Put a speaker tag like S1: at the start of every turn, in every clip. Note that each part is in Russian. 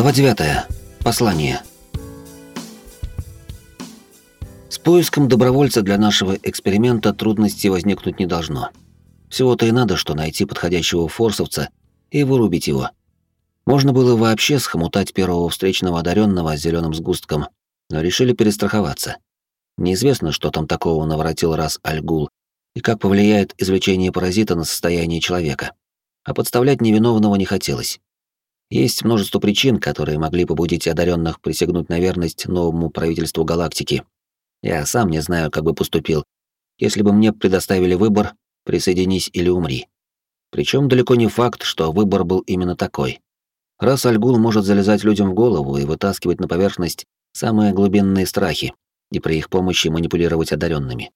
S1: Глава 9. Послание. С поиском добровольца для нашего эксперимента трудностей возникнуть не должно. Всего-то и надо, что найти подходящего форсовца и вырубить его. Можно было вообще схомутать первого встречного одаренного с зеленым сгустком, но решили перестраховаться. Неизвестно, что там такого наворотил раз Альгул и как повлияет извлечение паразита на состояние человека. А подставлять невиновного не хотелось. Есть множество причин, которые могли побудить одаренных присягнуть на верность новому правительству галактики. Я сам не знаю, как бы поступил, если бы мне предоставили выбор «присоединись или умри». Причем далеко не факт, что выбор был именно такой. Раз Альгул может залезать людям в голову и вытаскивать на поверхность самые глубинные страхи, и при их помощи манипулировать одаренными.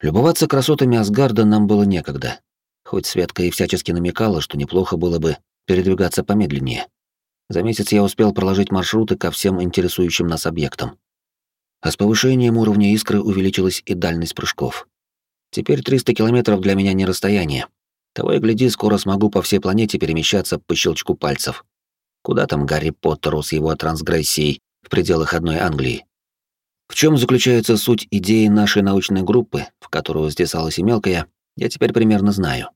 S1: Любоваться красотами Асгарда нам было некогда, хоть Светка и всячески намекала, что неплохо было бы передвигаться помедленнее. За месяц я успел проложить маршруты ко всем интересующим нас объектам. А с повышением уровня искры увеличилась и дальность прыжков. Теперь 300 километров для меня не расстояние. Того и гляди, скоро смогу по всей планете перемещаться по щелчку пальцев. Куда там Гарри Поттеру с его трансгрессией в пределах одной Англии? В чем заключается суть идеи нашей научной группы, в которую стесалась и мелкая, я теперь примерно знаю.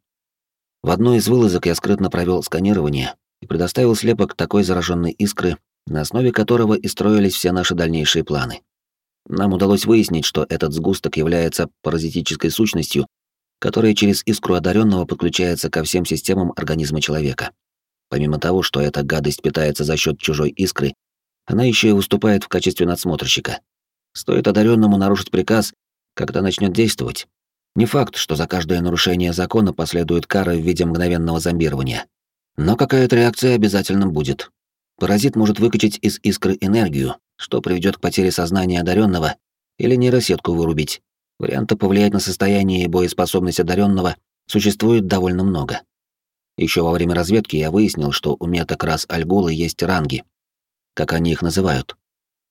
S1: В одной из вылазок я скрытно провел сканирование и предоставил слепок такой зараженной искры, на основе которого и строились все наши дальнейшие планы. Нам удалось выяснить, что этот сгусток является паразитической сущностью, которая через искру одаренного подключается ко всем системам организма человека. Помимо того, что эта гадость питается за счет чужой искры, она еще и выступает в качестве надсмотрщика. Стоит одаренному нарушить приказ, когда начнет действовать, не факт, что за каждое нарушение закона последует кара в виде мгновенного зомбирования. Но какая-то реакция обязательно будет. Паразит может выкачать из искры энергию, что приведет к потере сознания одаренного, или нейросетку вырубить. Вариантов повлиять на состояние и боеспособность одаренного существует довольно много. Еще во время разведки я выяснил, что у меток рас Альгула есть ранги, как они их называют.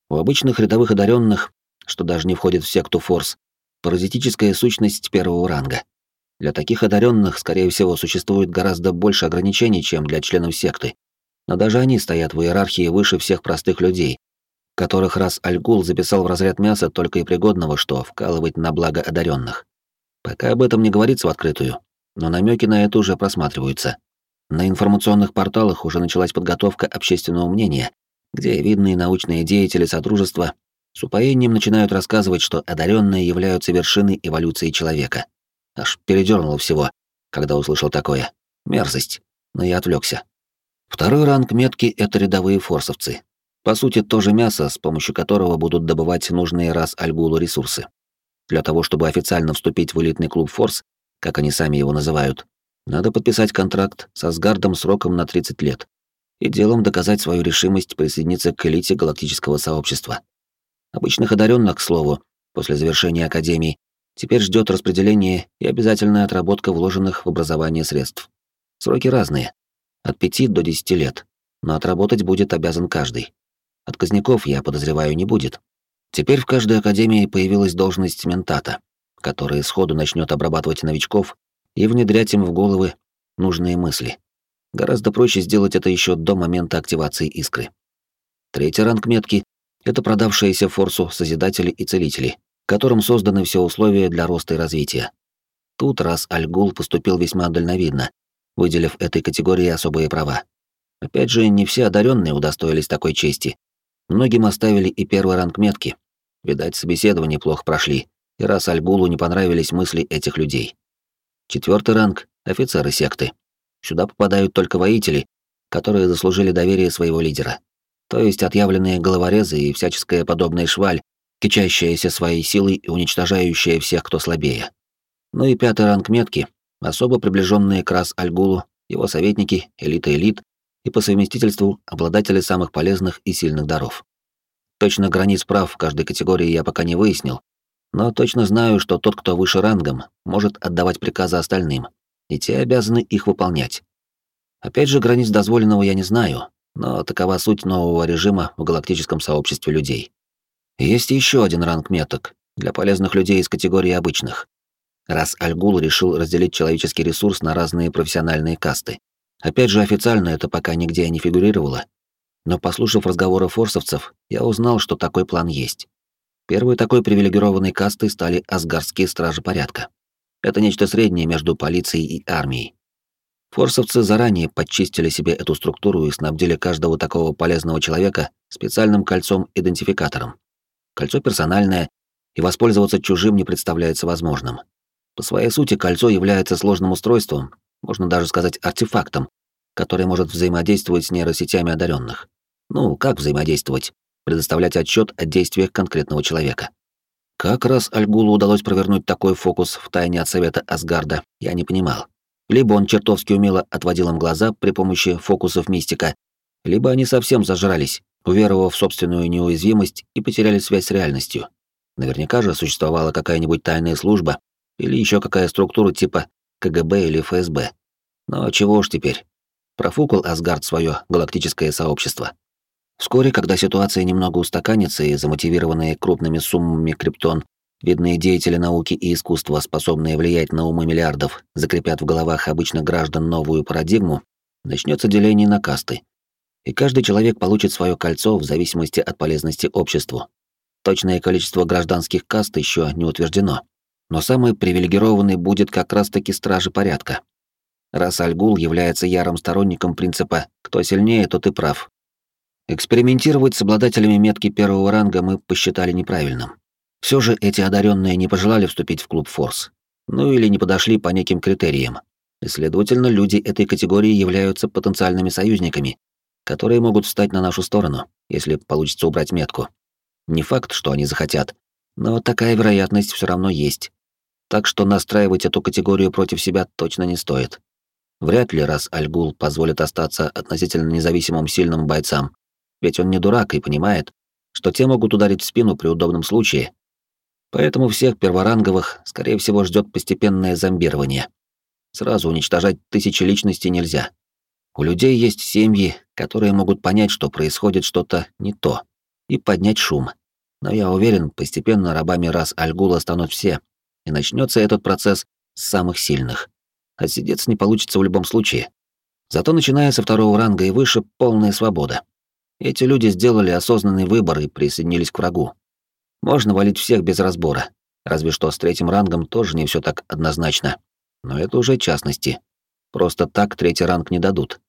S1: У обычных рядовых одаренных, что даже не входит в секту Форс, паразитическая сущность первого ранга. Для таких одаренных, скорее всего, существует гораздо больше ограничений, чем для членов секты. Но даже они стоят в иерархии выше всех простых людей, которых раз Альгул записал в разряд мяса только и пригодного, что вкалывать на благо одаренных. Пока об этом не говорится в открытую, но намеки на это уже просматриваются. На информационных порталах уже началась подготовка общественного мнения, где видные научные деятели Содружества с упоением начинают рассказывать, что одаренные являются вершиной эволюции человека. Аж передернуло всего, когда услышал такое. Мерзость. Но я отвлекся. Второй ранг метки — это рядовые форсовцы. По сути, то же мясо, с помощью которого будут добывать нужные раз Альгулу ресурсы. Для того, чтобы официально вступить в элитный клуб Форс, как они сами его называют, надо подписать контракт со Сгардом сроком на 30 лет и делом доказать свою решимость присоединиться к элите галактического сообщества. Обычных одаренных, к слову, после завершения академии, теперь ждет распределение и обязательная отработка вложенных в образование средств. Сроки разные, от 5 до 10 лет, но отработать будет обязан каждый. Отказников, я подозреваю, не будет. Теперь в каждой академии появилась должность ментата, который сходу начнет обрабатывать новичков и внедрять им в головы нужные мысли. Гораздо проще сделать это еще до момента активации искры. Третий ранг метки это продавшиеся форсу Созидатели и Целители, которым созданы все условия для роста и развития. Тут раз Альгул поступил весьма дальновидно, выделив этой категории особые права. Опять же, не все одаренные удостоились такой чести. Многим оставили и первый ранг метки. Видать, собеседование плохо прошли, и раз Альгулу не понравились мысли этих людей. Четвертый ранг — офицеры секты. Сюда попадают только воители, которые заслужили доверие своего лидера то есть отъявленные головорезы и всяческая подобная шваль, кичащаяся своей силой и уничтожающая всех, кто слабее. Ну и пятый ранг метки, особо приближенные к Рас Альгулу, его советники, элита элит и по совместительству обладатели самых полезных и сильных даров. Точно границ прав в каждой категории я пока не выяснил, но точно знаю, что тот, кто выше рангом, может отдавать приказы остальным, и те обязаны их выполнять. Опять же, границ дозволенного я не знаю, но такова суть нового режима в галактическом сообществе людей. Есть еще один ранг меток для полезных людей из категории обычных. Раз Альгул решил разделить человеческий ресурс на разные профессиональные касты. Опять же, официально это пока нигде не фигурировало. но послушав разговоры форсовцев, я узнал, что такой план есть. Первой такой привилегированной кастой стали асгарские стражи порядка. Это нечто среднее между полицией и армией. Форсовцы заранее подчистили себе эту структуру и снабдили каждого такого полезного человека специальным кольцом-идентификатором. Кольцо персональное, и воспользоваться чужим не представляется возможным. По своей сути, кольцо является сложным устройством, можно даже сказать артефактом, который может взаимодействовать с нейросетями одаренных. Ну, как взаимодействовать? Предоставлять отчет о действиях конкретного человека. Как раз Альгулу удалось провернуть такой фокус в тайне от совета Асгарда, я не понимал. Либо он чертовски умело отводил им глаза при помощи фокусов мистика, либо они совсем зажрались, уверовав в собственную неуязвимость и потеряли связь с реальностью. Наверняка же существовала какая-нибудь тайная служба или еще какая структура типа КГБ или ФСБ. Но чего уж теперь. Профукал Асгард свое галактическое сообщество. Вскоре, когда ситуация немного устаканится и замотивированные крупными суммами криптон, видные деятели науки и искусства, способные влиять на умы миллиардов, закрепят в головах обычных граждан новую парадигму, начнется деление на касты. И каждый человек получит свое кольцо в зависимости от полезности обществу. Точное количество гражданских каст еще не утверждено. Но самый привилегированный будет как раз-таки стражи порядка. Раз Альгул является ярым сторонником принципа «кто сильнее, тот и прав», Экспериментировать с обладателями метки первого ранга мы посчитали неправильным. Все же эти одаренные не пожелали вступить в клуб Форс. Ну или не подошли по неким критериям. И, следовательно, люди этой категории являются потенциальными союзниками, которые могут встать на нашу сторону, если получится убрать метку. Не факт, что они захотят, но такая вероятность все равно есть. Так что настраивать эту категорию против себя точно не стоит. Вряд ли раз Альгул позволит остаться относительно независимым сильным бойцам, ведь он не дурак и понимает, что те могут ударить в спину при удобном случае. Поэтому всех перворанговых, скорее всего, ждет постепенное зомбирование. Сразу уничтожать тысячи личностей нельзя. У людей есть семьи, которые могут понять, что происходит что-то не то, и поднять шум. Но я уверен, постепенно рабами раз Альгула станут все, и начнется этот процесс с самых сильных. Отсидеться не получится в любом случае. Зато начиная со второго ранга и выше полная свобода. Эти люди сделали осознанный выбор и присоединились к врагу. Можно валить всех без разбора, разве что с третьим рангом тоже не все так однозначно. Но это уже частности. Просто так третий ранг не дадут.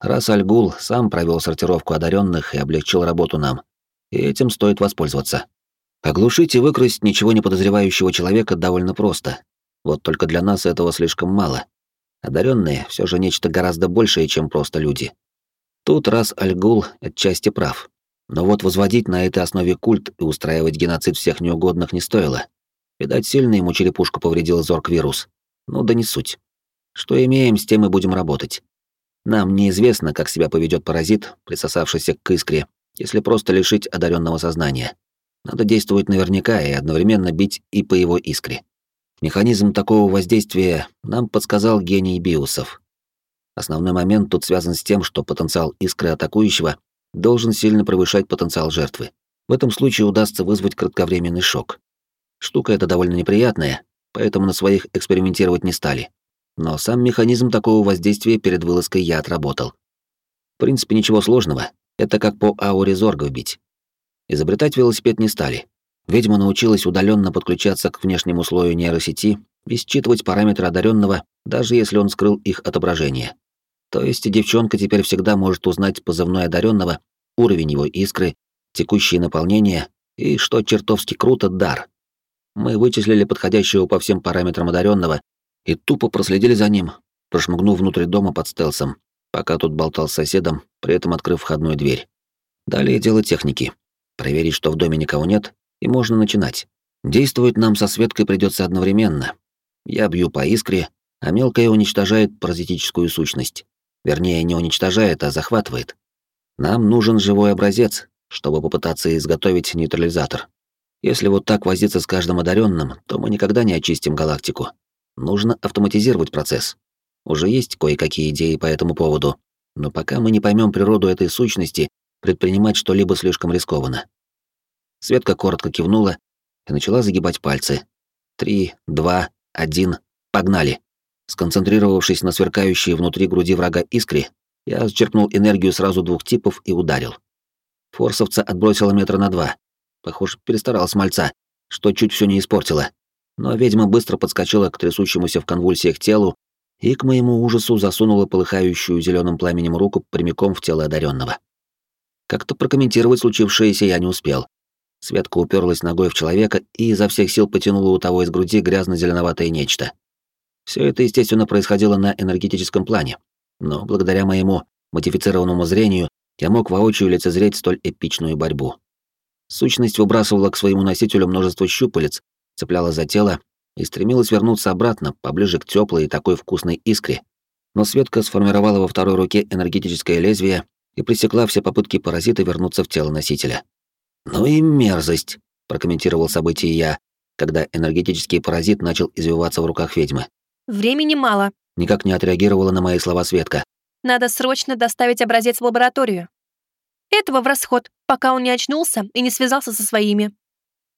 S1: Раз Альгул сам провел сортировку одаренных и облегчил работу нам, и этим стоит воспользоваться. Оглушить и выкрасть ничего не подозревающего человека довольно просто. Вот только для нас этого слишком мало. Одаренные все же нечто гораздо большее, чем просто люди. Тут раз Альгул отчасти прав. Но вот возводить на этой основе культ и устраивать геноцид всех неугодных не стоило. Видать, сильно ему черепушку повредил зорг-вирус. Ну да не суть. Что имеем, с тем и будем работать. Нам неизвестно, как себя поведет паразит, присосавшийся к искре, если просто лишить одаренного сознания. Надо действовать наверняка и одновременно бить и по его искре. Механизм такого воздействия нам подсказал гений биусов. Основной момент тут связан с тем, что потенциал искры атакующего должен сильно превышать потенциал жертвы. В этом случае удастся вызвать кратковременный шок. Штука эта довольно неприятная, поэтому на своих экспериментировать не стали. Но сам механизм такого воздействия перед вылазкой я отработал. В принципе, ничего сложного. Это как по ауре Зорга вбить. Изобретать велосипед не стали. Ведьма научилась удаленно подключаться к внешнему слою нейросети и считывать параметры одаренного, даже если он скрыл их отображение. То есть девчонка теперь всегда может узнать позывной одаренного, уровень его искры, текущее наполнение и, что чертовски круто, дар. Мы вычислили подходящего по всем параметрам одаренного и тупо проследили за ним, прошмыгнув внутрь дома под стелсом, пока тут болтал с соседом, при этом открыв входную дверь. Далее дело техники. Проверить, что в доме никого нет, и можно начинать. Действовать нам со Светкой придется одновременно. Я бью по искре, а мелкая уничтожает паразитическую сущность. Вернее, не уничтожает, а захватывает. Нам нужен живой образец, чтобы попытаться изготовить нейтрализатор. Если вот так возиться с каждым одаренным, то мы никогда не очистим галактику. Нужно автоматизировать процесс. Уже есть кое-какие идеи по этому поводу, но пока мы не поймем природу этой сущности, предпринимать что-либо слишком рискованно. Светка коротко кивнула и начала загибать пальцы. Три, два, один, погнали. Сконцентрировавшись на сверкающей внутри груди врага искре, я зачерпнул энергию сразу двух типов и ударил. Форсовца отбросило метра на два. Похоже, перестаралась мальца, что чуть все не испортило. Но ведьма быстро подскочила к трясущемуся в конвульсиях телу и, к моему ужасу, засунула полыхающую зеленым пламенем руку прямиком в тело одаренного. Как-то прокомментировать случившееся я не успел. Светка уперлась ногой в человека и изо всех сил потянула у того из груди грязно-зеленоватое нечто. Все это, естественно, происходило на энергетическом плане, но благодаря моему модифицированному зрению я мог воочию лицезреть столь эпичную борьбу. Сущность выбрасывала к своему носителю множество щупалец, цепляла за тело и стремилась вернуться обратно, поближе к теплой и такой вкусной искре. Но Светка сформировала во второй руке энергетическое лезвие и пресекла все попытки паразита вернуться в тело носителя. «Ну и мерзость», — прокомментировал событие я, когда энергетический паразит начал извиваться в руках ведьмы.
S2: «Времени мало», —
S1: никак не отреагировала на мои слова Светка.
S2: «Надо срочно доставить образец в лабораторию. Этого в расход, пока он не очнулся и не связался со своими».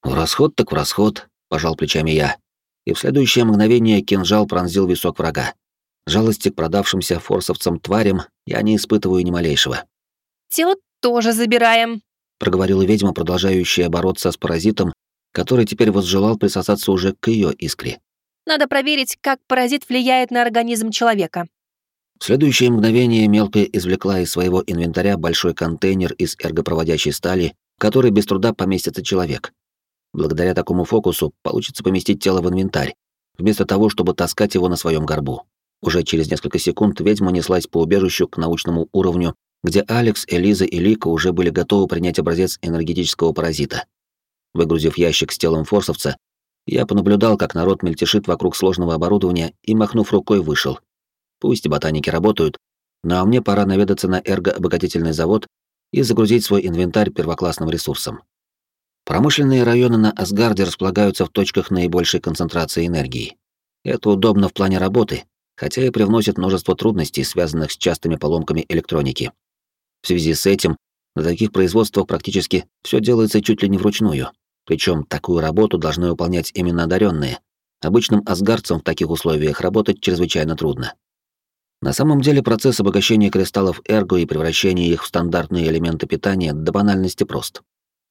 S1: «В расход так в расход», — пожал плечами я. И в следующее мгновение кинжал пронзил висок врага. Жалости к продавшимся форсовцам тварям я не испытываю ни малейшего.
S2: «Тело тоже забираем», —
S1: проговорила ведьма, продолжающая бороться с паразитом, который теперь возжелал присосаться уже к ее искре.
S2: «Надо проверить, как паразит влияет на организм человека».
S1: В следующее мгновение мелкая извлекла из своего инвентаря большой контейнер из эргопроводящей стали, в который без труда поместится человек. Благодаря такому фокусу получится поместить тело в инвентарь, вместо того, чтобы таскать его на своем горбу. Уже через несколько секунд ведьма неслась по убежищу к научному уровню, где Алекс, Элиза и Лика уже были готовы принять образец энергетического паразита. Выгрузив ящик с телом форсовца, я понаблюдал, как народ мельтешит вокруг сложного оборудования и, махнув рукой, вышел. Пусть ботаники работают, но мне пора наведаться на эргообогатительный завод и загрузить свой инвентарь первоклассным ресурсом. Промышленные районы на Асгарде располагаются в точках наибольшей концентрации энергии. Это удобно в плане работы, хотя и привносит множество трудностей, связанных с частыми поломками электроники. В связи с этим на таких производствах практически все делается чуть ли не вручную, причем такую работу должны выполнять именно одаренные. Обычным асгарцам в таких условиях работать чрезвычайно трудно. На самом деле процесс обогащения кристаллов эрго и превращения их в стандартные элементы питания до банальности прост.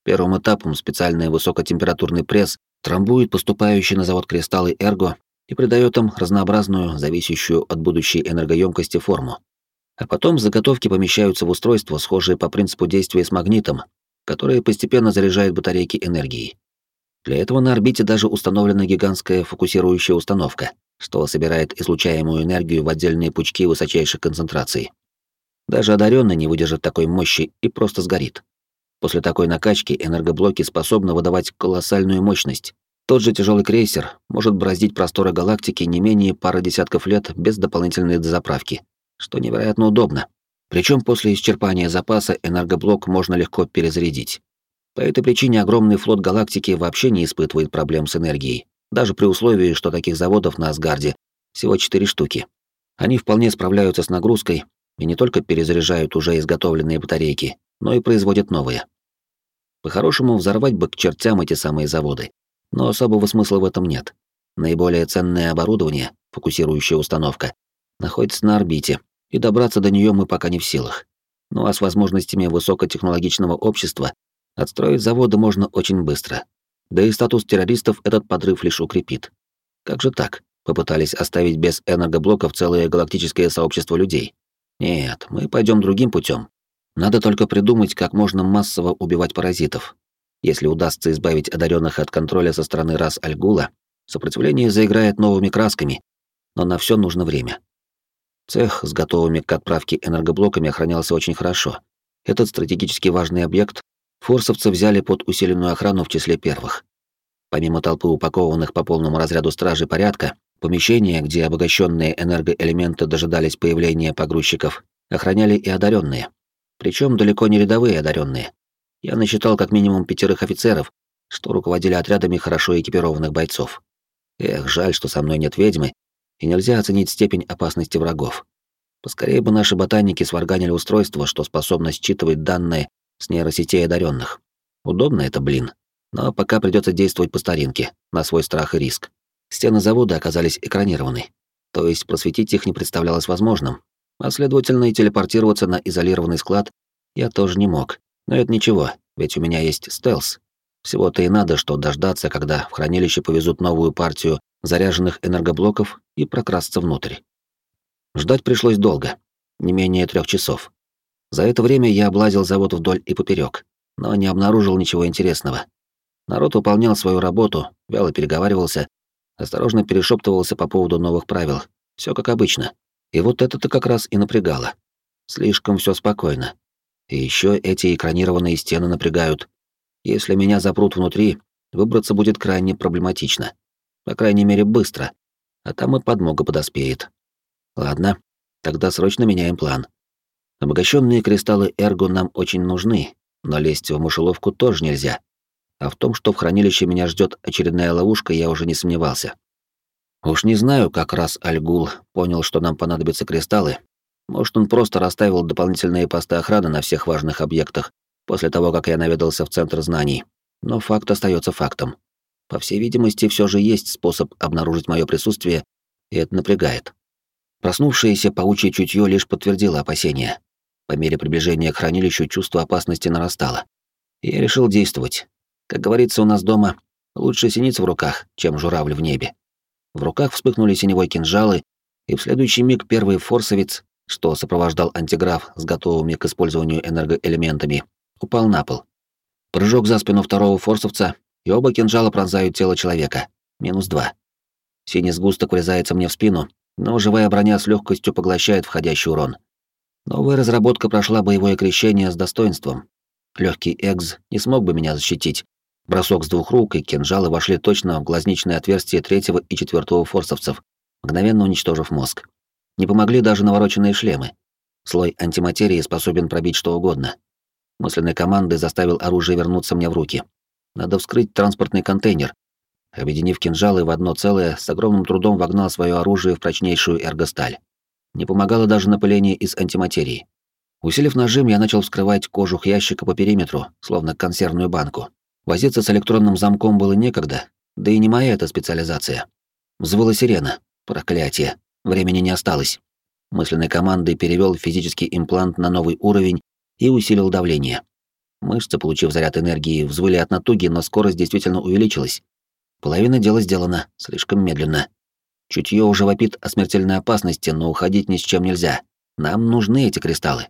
S1: Первым этапом специальный высокотемпературный пресс трамбует поступающие на завод кристаллы эрго и придает им разнообразную, зависящую от будущей энергоемкости форму. А потом заготовки помещаются в устройство, схожее по принципу действия с магнитом, которое постепенно заряжает батарейки энергией. Для этого на орбите даже установлена гигантская фокусирующая установка, что собирает излучаемую энергию в отдельные пучки высочайшей концентрации. Даже одаренный не выдержит такой мощи и просто сгорит. После такой накачки энергоблоки способны выдавать колоссальную мощность, тот же тяжелый крейсер может бороздить просторы галактики не менее пары десятков лет без дополнительной дозаправки, что невероятно удобно. Причем после исчерпания запаса энергоблок можно легко перезарядить. По этой причине огромный флот галактики вообще не испытывает проблем с энергией, даже при условии, что таких заводов на Асгарде всего четыре штуки. Они вполне справляются с нагрузкой и не только перезаряжают уже изготовленные батарейки, но и производят новые. По-хорошему, взорвать бы к чертям эти самые заводы но особого смысла в этом нет. Наиболее ценное оборудование, фокусирующая установка, находится на орбите, и добраться до нее мы пока не в силах. Ну а с возможностями высокотехнологичного общества отстроить заводы можно очень быстро. Да и статус террористов этот подрыв лишь укрепит. Как же так? Попытались оставить без энергоблоков целое галактическое сообщество людей. Нет, мы пойдем другим путем. Надо только придумать, как можно массово убивать паразитов, если удастся избавить одаренных от контроля со стороны рас Альгула, сопротивление заиграет новыми красками, но на все нужно время. Цех с готовыми к отправке энергоблоками охранялся очень хорошо. Этот стратегически важный объект форсовцы взяли под усиленную охрану в числе первых. Помимо толпы упакованных по полному разряду стражей порядка, помещения, где обогащенные энергоэлементы дожидались появления погрузчиков, охраняли и одаренные. Причем далеко не рядовые одаренные, я насчитал как минимум пятерых офицеров, что руководили отрядами хорошо экипированных бойцов. Эх, жаль, что со мной нет ведьмы, и нельзя оценить степень опасности врагов. Поскорее бы наши ботаники сварганили устройство, что способно считывать данные с нейросетей одаренных. Удобно это, блин. Но пока придется действовать по старинке, на свой страх и риск. Стены завода оказались экранированы, то есть просветить их не представлялось возможным, а следовательно и телепортироваться на изолированный склад я тоже не мог, Но это ничего, ведь у меня есть стелс. Всего-то и надо, что дождаться, когда в хранилище повезут новую партию заряженных энергоблоков и прокрасться внутрь. Ждать пришлось долго, не менее трех часов. За это время я облазил завод вдоль и поперек, но не обнаружил ничего интересного. Народ выполнял свою работу, вяло переговаривался, осторожно перешептывался по поводу новых правил. Все как обычно. И вот это-то как раз и напрягало. Слишком все спокойно. И еще эти экранированные стены напрягают. Если меня запрут внутри, выбраться будет крайне проблематично. По крайней мере, быстро. А там и подмога подоспеет. Ладно, тогда срочно меняем план. Обогащенные кристаллы Эрго нам очень нужны, но лезть в мышеловку тоже нельзя. А в том, что в хранилище меня ждет очередная ловушка, я уже не сомневался. Уж не знаю, как раз Альгул понял, что нам понадобятся кристаллы. Может, он просто расставил дополнительные посты охраны на всех важных объектах после того, как я наведался в Центр знаний. Но факт остается фактом. По всей видимости, все же есть способ обнаружить мое присутствие, и это напрягает. Проснувшееся паучье чутье лишь подтвердило опасения. По мере приближения к хранилищу чувство опасности нарастало. Я решил действовать. Как говорится у нас дома, лучше синиц в руках, чем журавль в небе. В руках вспыхнули синевой кинжалы, и в следующий миг первый форсовец, что сопровождал антиграф с готовыми к использованию энергоэлементами, упал на пол. Прыжок за спину второго форсовца, и оба кинжала пронзают тело человека. Минус два. Синий сгусток врезается мне в спину, но живая броня с легкостью поглощает входящий урон. Новая разработка прошла боевое крещение с достоинством. Легкий экз не смог бы меня защитить, Бросок с двух рук и кинжалы вошли точно в глазничное отверстие третьего и четвертого форсовцев, мгновенно уничтожив мозг. Не помогли даже навороченные шлемы. Слой антиматерии способен пробить что угодно. Мысленной командой заставил оружие вернуться мне в руки. Надо вскрыть транспортный контейнер. Объединив кинжалы в одно целое, с огромным трудом вогнал свое оружие в прочнейшую эргосталь. Не помогало даже напыление из антиматерии. Усилив нажим, я начал вскрывать кожух ящика по периметру, словно консервную банку. Возиться с электронным замком было некогда, да и не моя эта специализация. Взвыла сирена. Проклятие. Времени не осталось. Мысленной командой перевел физический имплант на новый уровень и усилил давление. Мышцы, получив заряд энергии, взвыли от натуги, но скорость действительно увеличилась. Половина дела сделана, слишком медленно. Чутье уже вопит о смертельной опасности, но уходить ни с чем нельзя. Нам нужны эти кристаллы.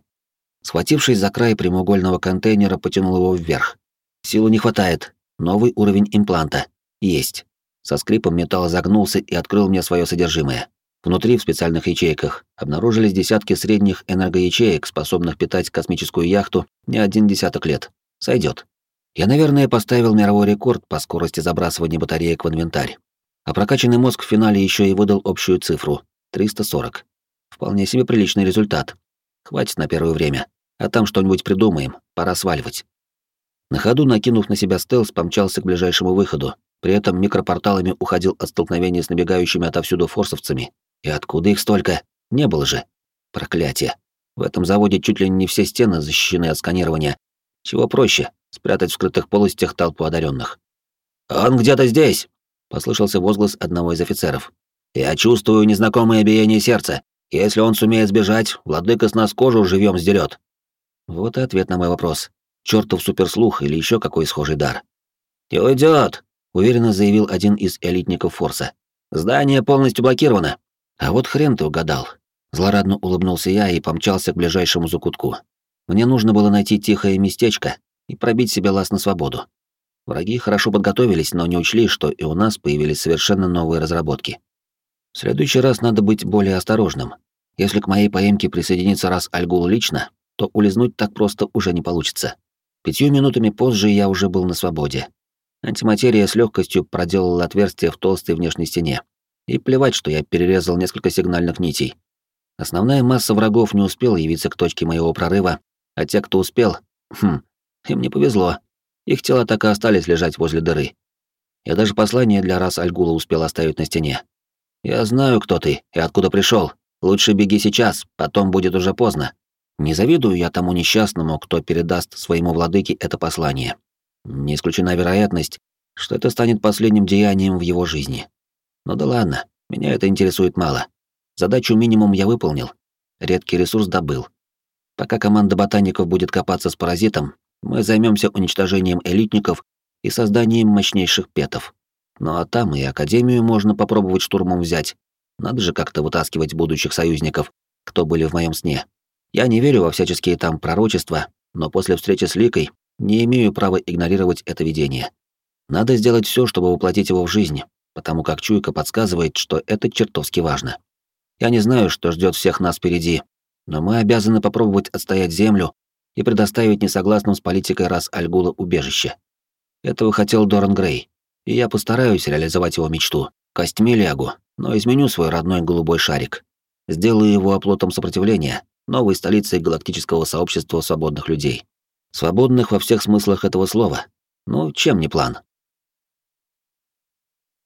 S1: Схватившись за край прямоугольного контейнера, потянул его вверх. Силы не хватает. Новый уровень импланта. Есть. Со скрипом металл загнулся и открыл мне свое содержимое. Внутри, в специальных ячейках, обнаружились десятки средних энергоячеек, способных питать космическую яхту не один десяток лет. Сойдет. Я, наверное, поставил мировой рекорд по скорости забрасывания батареек в инвентарь. А прокачанный мозг в финале еще и выдал общую цифру — 340. Вполне себе приличный результат. Хватит на первое время. А там что-нибудь придумаем, пора сваливать. На ходу, накинув на себя стелс, помчался к ближайшему выходу, при этом микропорталами уходил от столкновения с набегающими отовсюду форсовцами. И откуда их столько? Не было же. Проклятие. В этом заводе чуть ли не все стены защищены от сканирования. Чего проще — спрятать в скрытых полостях толпу одаренных. «Он где-то здесь!» — послышался возглас одного из офицеров. «Я чувствую незнакомое биение сердца. Если он сумеет сбежать, владыка с нас кожу живьем сдерет. Вот и ответ на мой вопрос чертов суперслух или еще какой схожий дар. «Не уйдет», — уверенно заявил один из элитников Форса. «Здание полностью блокировано». «А вот хрен ты угадал». Злорадно улыбнулся я и помчался к ближайшему закутку. Мне нужно было найти тихое местечко и пробить себе лаз на свободу. Враги хорошо подготовились, но не учли, что и у нас появились совершенно новые разработки. В следующий раз надо быть более осторожным. Если к моей поимке присоединится раз Альгул лично, то улизнуть так просто уже не получится. Пятью минутами позже я уже был на свободе. Антиматерия с легкостью проделала отверстие в толстой внешней стене. И плевать, что я перерезал несколько сигнальных нитей. Основная масса врагов не успела явиться к точке моего прорыва, а те, кто успел, хм, им не повезло. Их тела так и остались лежать возле дыры. Я даже послание для рас Альгула успел оставить на стене. «Я знаю, кто ты и откуда пришел. Лучше беги сейчас, потом будет уже поздно. Не завидую я тому несчастному, кто передаст своему владыке это послание. Не исключена вероятность, что это станет последним деянием в его жизни. Но да ладно, меня это интересует мало. Задачу минимум я выполнил. Редкий ресурс добыл. Пока команда ботаников будет копаться с паразитом, Мы займемся уничтожением элитников и созданием мощнейших петов. Ну а там и Академию можно попробовать штурмом взять. Надо же как-то вытаскивать будущих союзников, кто были в моем сне. Я не верю во всяческие там пророчества, но после встречи с Ликой не имею права игнорировать это видение. Надо сделать все, чтобы воплотить его в жизнь, потому как чуйка подсказывает, что это чертовски важно. Я не знаю, что ждет всех нас впереди, но мы обязаны попробовать отстоять землю и предоставить несогласным с политикой рас Альгула убежище. Этого хотел Доран Грей, и я постараюсь реализовать его мечту. Костьми лягу, но изменю свой родной голубой шарик. Сделаю его оплотом сопротивления, новой столицей галактического сообщества свободных людей. Свободных во всех смыслах этого слова. Ну, чем не план?